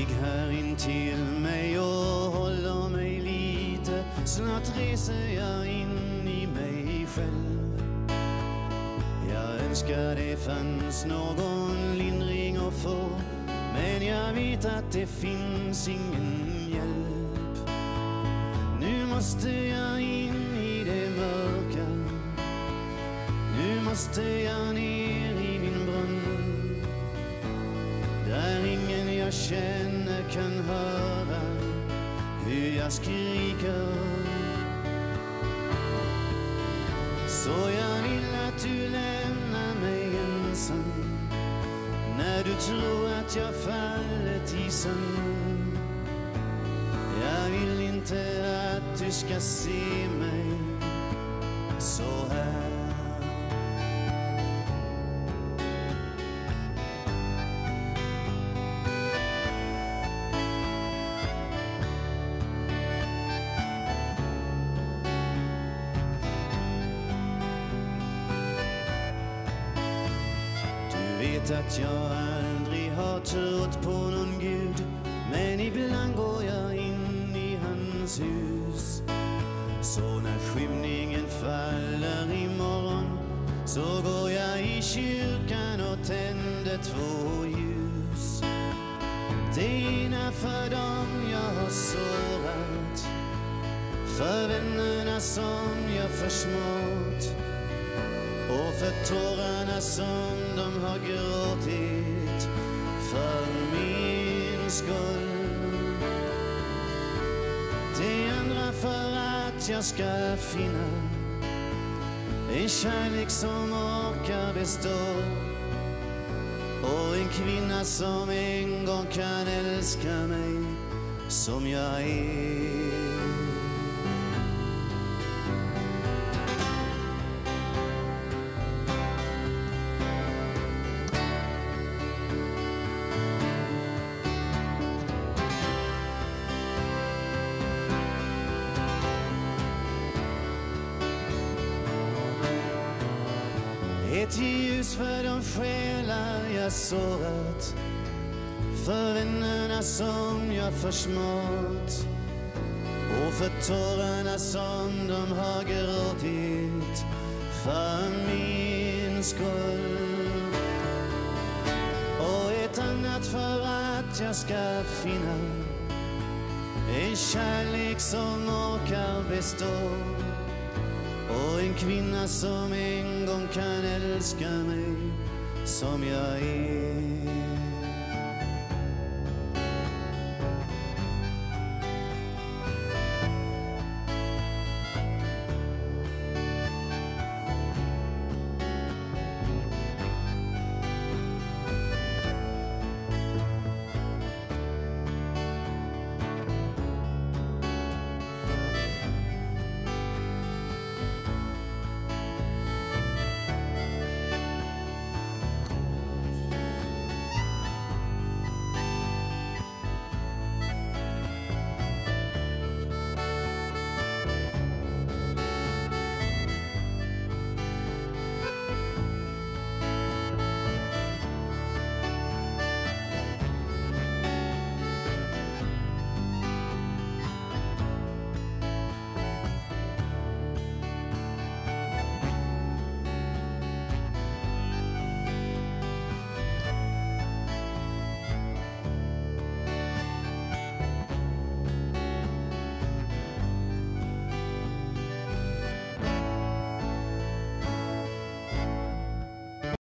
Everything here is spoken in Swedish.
Ligg in till mig och håller mig lite. Snart reser jag in i mig själv. Jag önskar det fanns någon lindring att få. Men jag vet att det finns ingen hjälp. Nu måste jag in i det mörka. Nu måste jag ner jag känner kan höra hur jag skriker. Så jag vill att du lämnar mig ensam när du tror att jag fallit i sömn. Jag vill inte att du ska se mig så här. Vet att jag aldrig har trott på någon gud. Men ibland går jag in i hans hus. Så när skymningen faller imorgon Så går jag i kyrkan och tänder två ljus. Det ena för dem jag har sårat För vännerna som jag försmått och för tårarna som de har gråtit för min skull. Det andra för att jag ska finna en kärlek som orkar bestå och en kvinna som en gång kan älska mig som jag är. Ett ljus för de själar jag sårat För vännerna som jag försmått Och för tårarna som de har gråtit. För min skull. Och ett annat för att jag ska finna. En kärlek som orkar bestå och en kvinna som en gång kan älska mig som jag är.